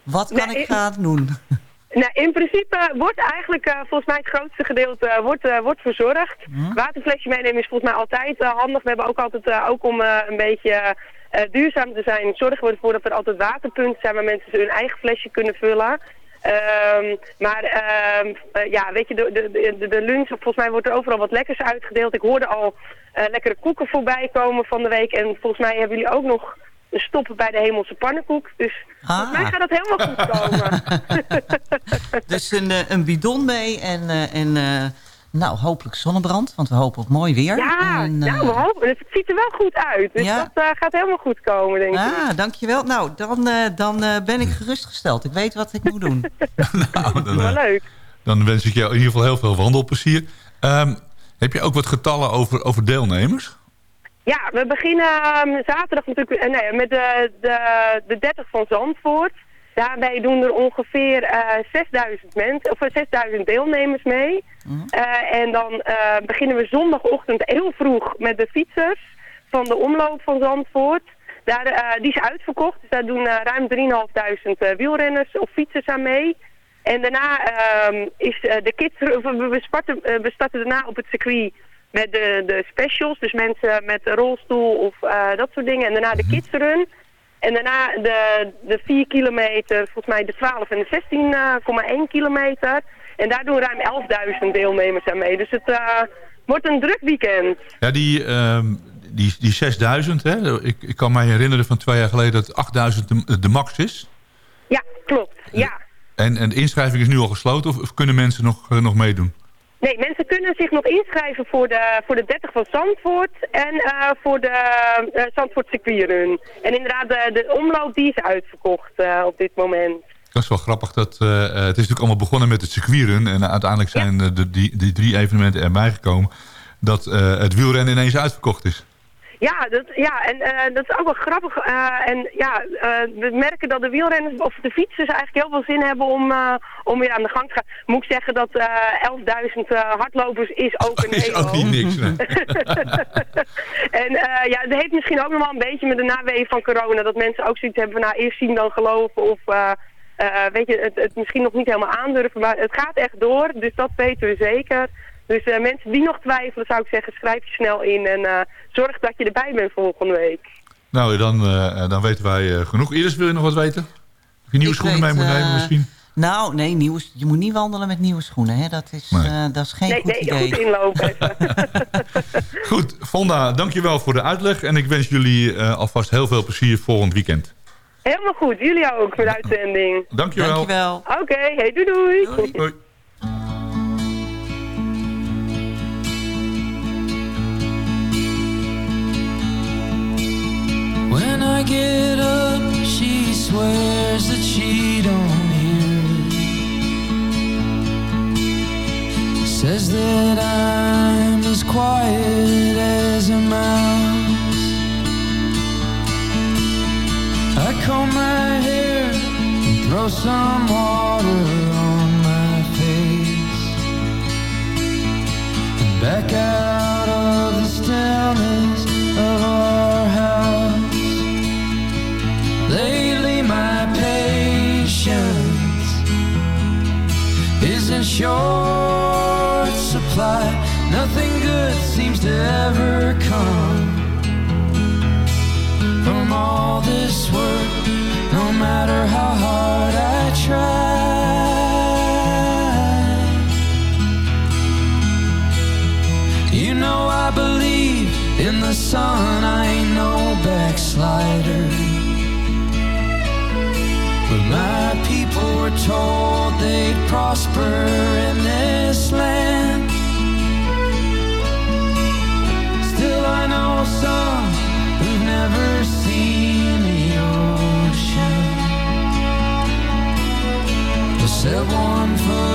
wat kan ik gaan doen? [laughs] Nou, in principe wordt eigenlijk uh, volgens mij het grootste gedeelte uh, wordt, uh, wordt verzorgd. Hm? Waterflesje meenemen is volgens mij altijd handig. We hebben ook altijd, ook om een beetje duurzaam te zijn, zorgen we ervoor dat er altijd waterpunten zijn waar mensen hun eigen flesje kunnen vullen. Um, maar um, ja, weet je, de, de, de, de lunch, volgens mij wordt er overal wat lekkers uitgedeeld. Ik hoorde al lekkere koeken voorbij komen van de week. En volgens mij hebben jullie ook nog stoppen bij de hemelse pannenkoek. Dus ah. volgens mij gaat dat helemaal goed komen. [laughs] dus een, eh, een bidon mee en, uh, en uh, nou, hopelijk zonnebrand. Want we hopen op mooi weer. Ja, en, uh, ja we hopen. Het ziet er wel goed uit. Dus ja? dat gaat helemaal goed komen, denk ah, ik. Ah, dankjewel. Nou, dan, dan ben ik gerustgesteld. Ik weet wat ik moet doen. [laughs] nou, dan, wel leuk. Dan wens ik jou in ieder geval heel veel wandelplezier. Um, heb je ook wat getallen over, over deelnemers? Ja, we beginnen um, zaterdag natuurlijk uh, nee, met de, de, de 30 van Zandvoort. Daarbij doen er ongeveer uh, 6000 mensen, of 6000 deelnemers mee. Mm. Uh, en dan uh, beginnen we zondagochtend heel vroeg met de fietsers van de omloop van Zandvoort. Daar, die is uitverkocht, dus daar doen ruim 3.500 wielrenners of fietsers aan mee. En daarna um, is de kids, we, starten, we starten daarna op het circuit met de, de specials. Dus mensen met rolstoel of uh, dat soort dingen. En daarna de kidsrun. En daarna de, de 4 kilometer, volgens mij de 12 en de 16,1 uh, kilometer. En daar doen ruim 11.000 deelnemers aan mee. Dus het uh, wordt een druk weekend. Ja, die, uh, die, die 6000, hè? Ik, ik kan me herinneren van twee jaar geleden dat 8000 de, de max is. Ja, klopt. Ja. En, en de inschrijving is nu al gesloten of, of kunnen mensen nog, nog meedoen? Nee, mensen kunnen zich nog inschrijven voor de, voor de 30 van Zandvoort en uh, voor de uh, Zandvoort circuitrun. En inderdaad, de, de omloop die is uitverkocht uh, op dit moment. Dat is wel grappig. Dat, het is natuurlijk allemaal begonnen met het circuitrun. En uiteindelijk zijn ja. de, die, die drie evenementen erbij gekomen. Dat het wielrennen ineens uitverkocht is. Ja, dat, ja en uh, dat is ook wel grappig. Uh, en ja, uh, we merken dat de wielrenners of de fietsers eigenlijk heel veel zin hebben om, om weer aan de gang te gaan. Moet ik zeggen dat 11.000 hardlopers is ook een [laughs] Is ook niet niks, [laughs] En ja, het heeft misschien ook nog wel een beetje met de naweeën van corona. Dat mensen ook zoiets hebben van nou eerst zien dan geloven of... weet je, het, het misschien nog niet helemaal aandurven, maar het gaat echt door, dus dat weten we zeker. Dus uh, mensen die nog twijfelen, zou ik zeggen, schrijf je snel in en uh, zorg dat je erbij bent volgende week. Nou, dan, uh, dan weten wij genoeg. Iris, wil je nog wat weten? Of je nieuwe ik schoenen weet, mee moet nemen misschien? Nou, nee, nieuwe, je moet niet wandelen met nieuwe schoenen. Hè? Dat, is, Nee. eh, dat is geen Nee, goed nee, idee. [laughs] [laughs] goed inlopen. Goed, Vonda, dankjewel voor de uitleg. En ik wens jullie eh, alvast heel veel plezier volgend weekend. Helemaal goed. Jullie ook voor de uitzending. Dankjewel. Dankjewel. Oké, hey, doei doei. Hoi. When get up, she swears that she don't hear. Says that I'm as quiet as a mouse. I comb my hair and throw some water on my face. And back out short supply. Nothing good seems to ever come from all this work, no matter how hard I try. You know I believe in the sun, I ain't no backslider. My people were told they'd prosper in this land. Still, I know some who've never seen the ocean. Set one foot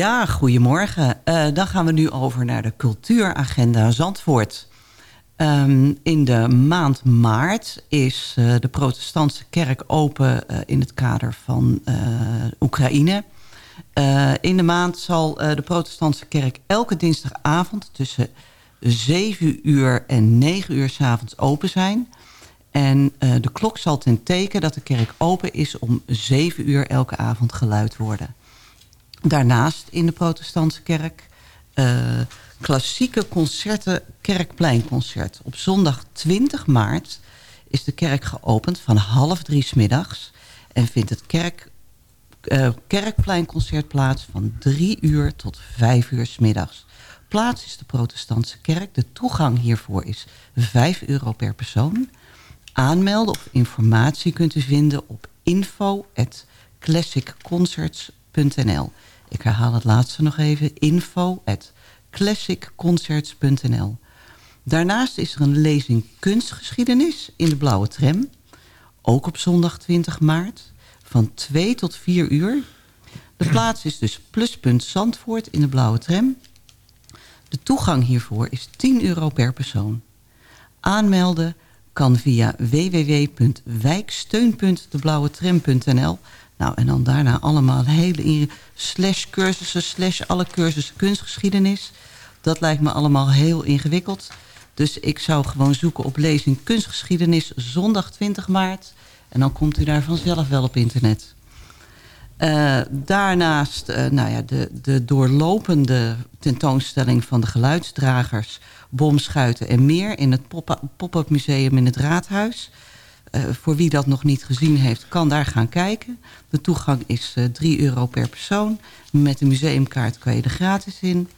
Ja, goedemorgen. Eh, dan gaan we nu over naar de cultuuragenda Zandvoort. Ehm, in de maand maart is eh, de protestantse kerk open eh, in het kader van Oekraïne. In de maand zal de protestantse kerk elke dinsdagavond tussen 7 uur en 9 uur 's avonds open zijn. En de klok zal ten teken dat de kerk open is om 7 uur elke avond geluid worden. Daarnaast in de protestantse kerk eh, klassieke concerten Kerkpleinconcert. Op zondag 20 maart is de kerk geopend van half drie 's middags... en vindt het kerk, eh, Kerkpleinconcert plaats van drie uur tot vijf uur 's middags. Plaats is de protestantse kerk. De toegang hiervoor is 5 euro per persoon. Aanmelden of informatie kunt u vinden op info@classicconcerts.nl. Ik herhaal het laatste nog even. info@classicconcerts.nl. Daarnaast is er een lezing kunstgeschiedenis in de Blauwe Tram. Ook op zondag 20 maart. Van 2 tot 4 uur. De plaats is dus Pluspunt Zandvoort in de Blauwe Tram. De toegang hiervoor is 10 euro per persoon. Aanmelden kan via www.wijksteun.deblauwetram.nl. Nou, en dan daarna allemaal hele slash cursussen, slash alle cursussen kunstgeschiedenis. Dat lijkt me allemaal heel ingewikkeld. Dus ik zou gewoon zoeken op lezing kunstgeschiedenis zondag 20 maart. En dan komt u daar vanzelf wel op internet. Uh, daarnaast uh, nou ja, de, de doorlopende tentoonstelling van de geluidsdragers... bomschuiten en meer in het pop-up museum in het Raadhuis. Uh, voor wie dat nog niet gezien heeft, kan daar gaan kijken. De toegang is 3 euro per persoon. Met de museumkaart kan je er gratis in.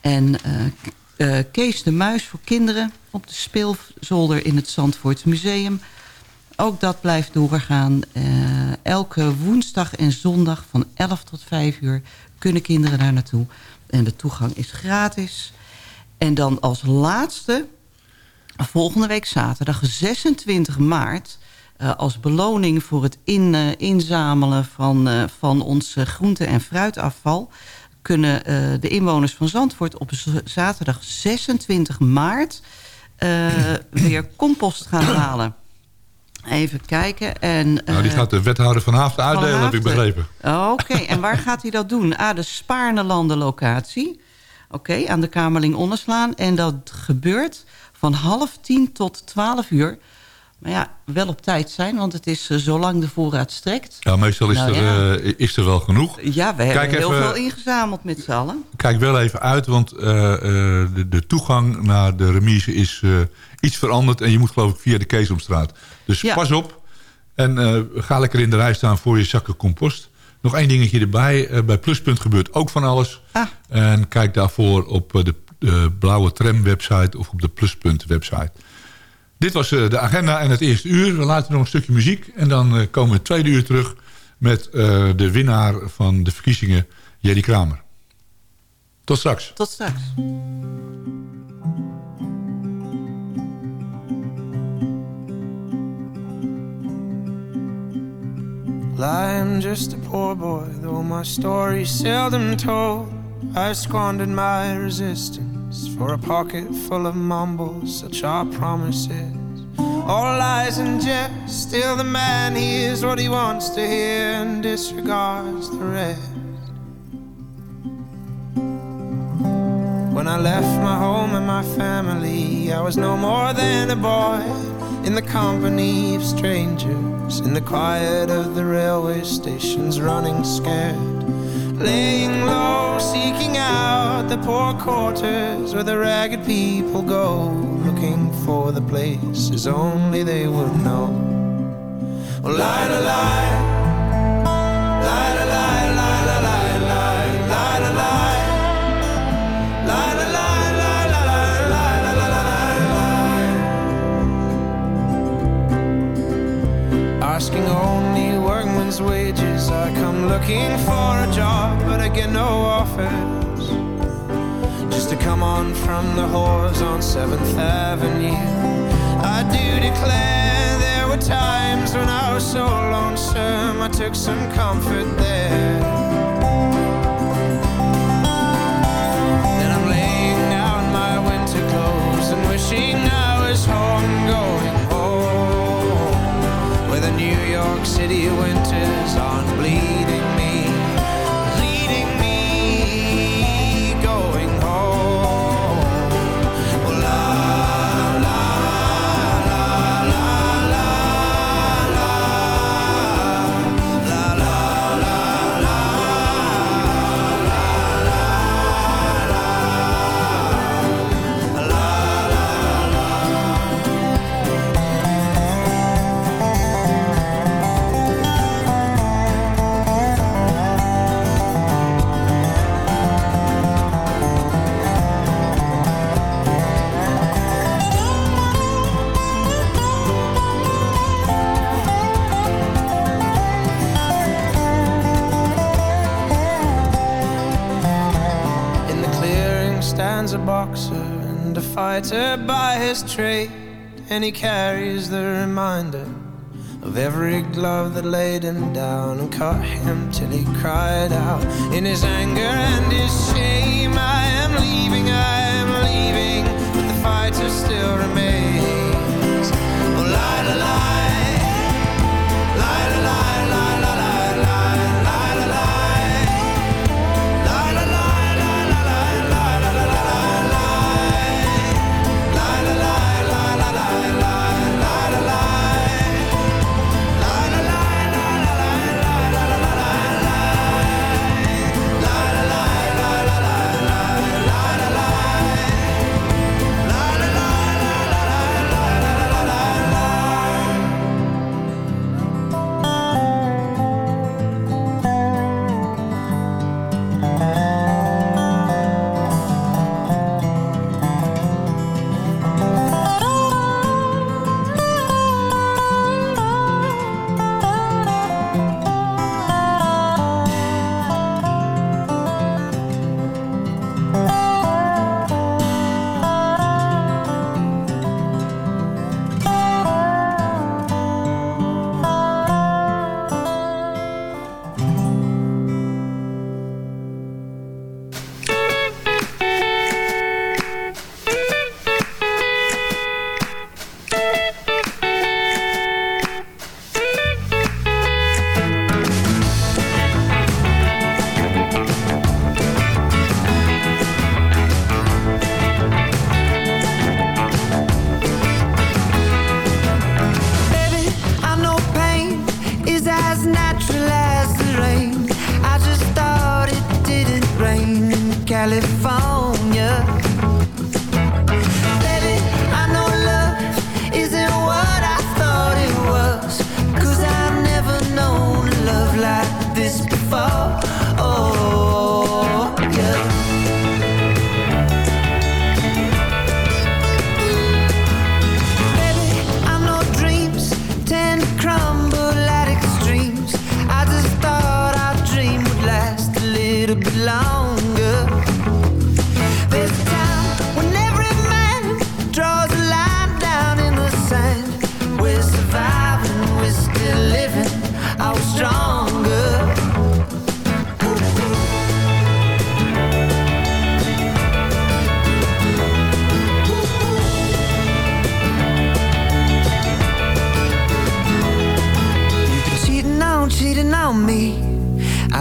En Kees de Muis voor kinderen op de speelzolder in het Zandvoorts Museum ook dat blijft doorgaan. Uh, elke woensdag en zondag van 11 tot 5 uur kunnen kinderen daar naartoe. En de toegang is gratis. En dan als laatste, volgende week zaterdag 26 maart... Uh, als beloning voor het in, uh, inzamelen van, uh, van ons groente- en fruitafval... kunnen de inwoners van Zandvoort op zaterdag 26 maart... [clears throat] weer compost gaan halen. Even kijken. En, nou, die gaat de wethouder vanavond uitdelen, vanavond. heb ik begrepen. Oké, okay. en waar [laughs] gaat hij dat doen? Ah, de Spaarnelanden locatie. Oké, okay, aan de Kamerling Onderslaan. En dat gebeurt van half tien tot twaalf uur. Maar ja, wel op tijd zijn, want het is uh, zolang de voorraad strekt. Ja, meestal is, nou, er, ja. uh, is er wel genoeg. Ja, we hebben heel even, veel ingezameld met z'n allen. Kijk wel even uit, want de, de, toegang naar de remise is iets veranderd. En je moet geloof ik via de Keesomstraat. Dus ja. pas op en uh, ga lekker in de rij staan voor je zakken compost. Nog één dingetje erbij. Bij Pluspunt gebeurt ook van alles. Ah. En kijk daarvoor op de, de Blauwe Tram website of op de Pluspunt website. Dit was uh, de agenda en het eerste uur. We laten nog een stukje muziek. En dan komen we het tweede uur terug met de winnaar van de verkiezingen, Jerry Kramer. Tot straks. Tot straks. I'm just a poor boy, though my story's seldom told. I squandered my resistance for a pocket full of mumbles, such are promises. All lies and jest, still the man hears what he wants to hear and disregards the rest. When I left my home and my family, I was no more than a boy in the company of strangers, in the quiet of the railway stations, running scared, Laying low, seeking out the poor quarters where the ragged people go, looking for the places only they would know. Well, lie to lie, lie lie, lie lie, lie, lie lie, lie lie, lie lie, lie lie, lie. Asking only workman's wages. Looking for a job, but I get no offers. Just to come on from the whores on 7th Avenue. I do declare there were times when I was so lonesome, I took some comfort there. Then I'm laying down my winter clothes and wishing I was home, going where the New York City winters aren't and he carries the reminder of every glove that laid him down and caught him till he cried out in his anger and his shame. I am leaving, I am leaving, but the fighter still remains.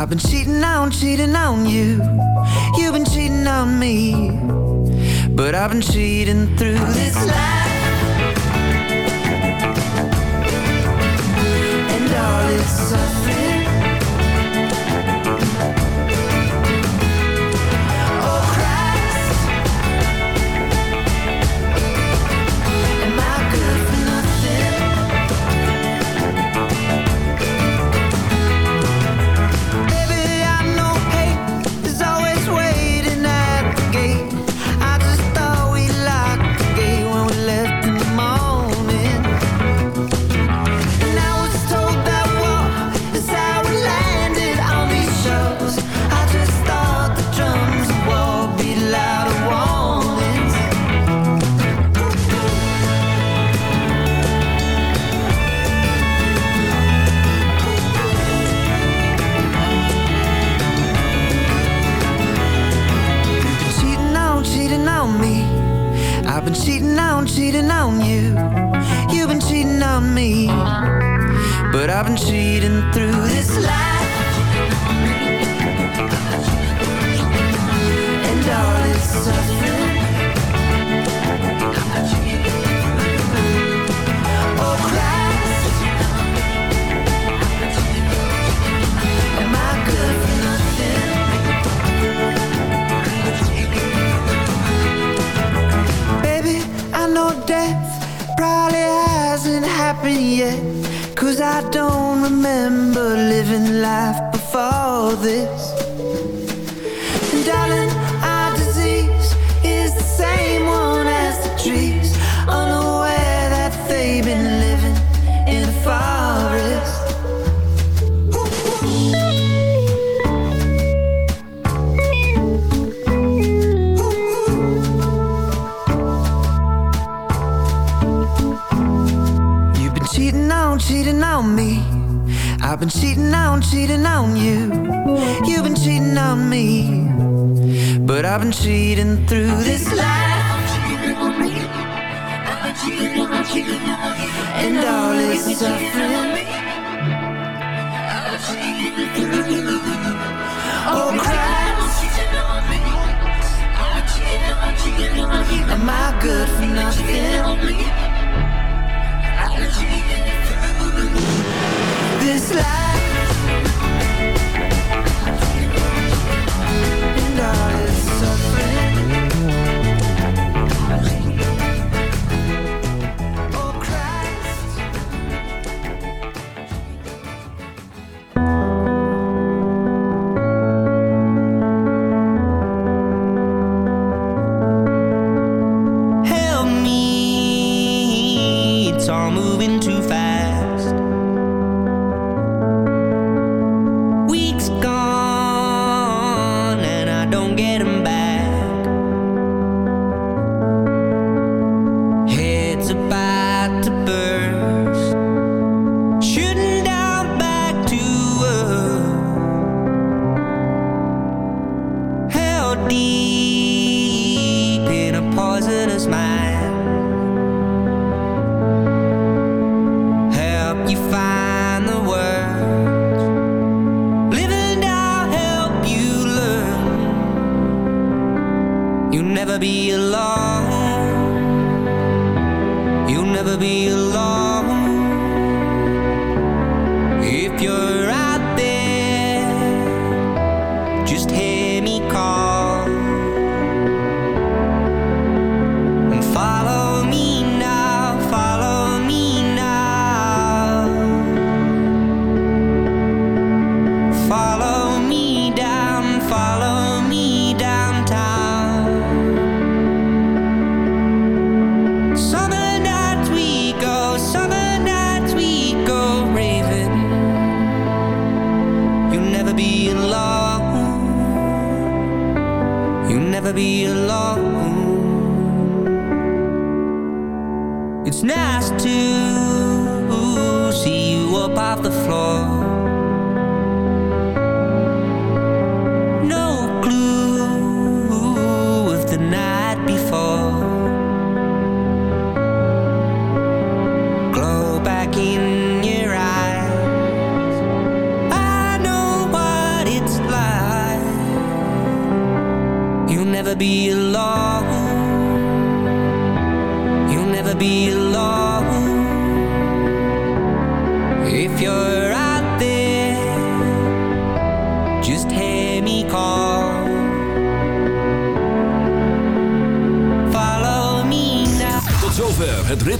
I've been cheating on, cheating on you. You've been cheating on me. But I've been cheating through this life. And all it's suffering. on cheating on you. You've been cheating on me. But I've been cheating through this life. And all this suffering. happened yet? Cause I don't remember living life before this. been cheating through this life. And all this suffering. Oh, Christ. Am I good for nothing? This life. never be alone. You'll never be alone. If you're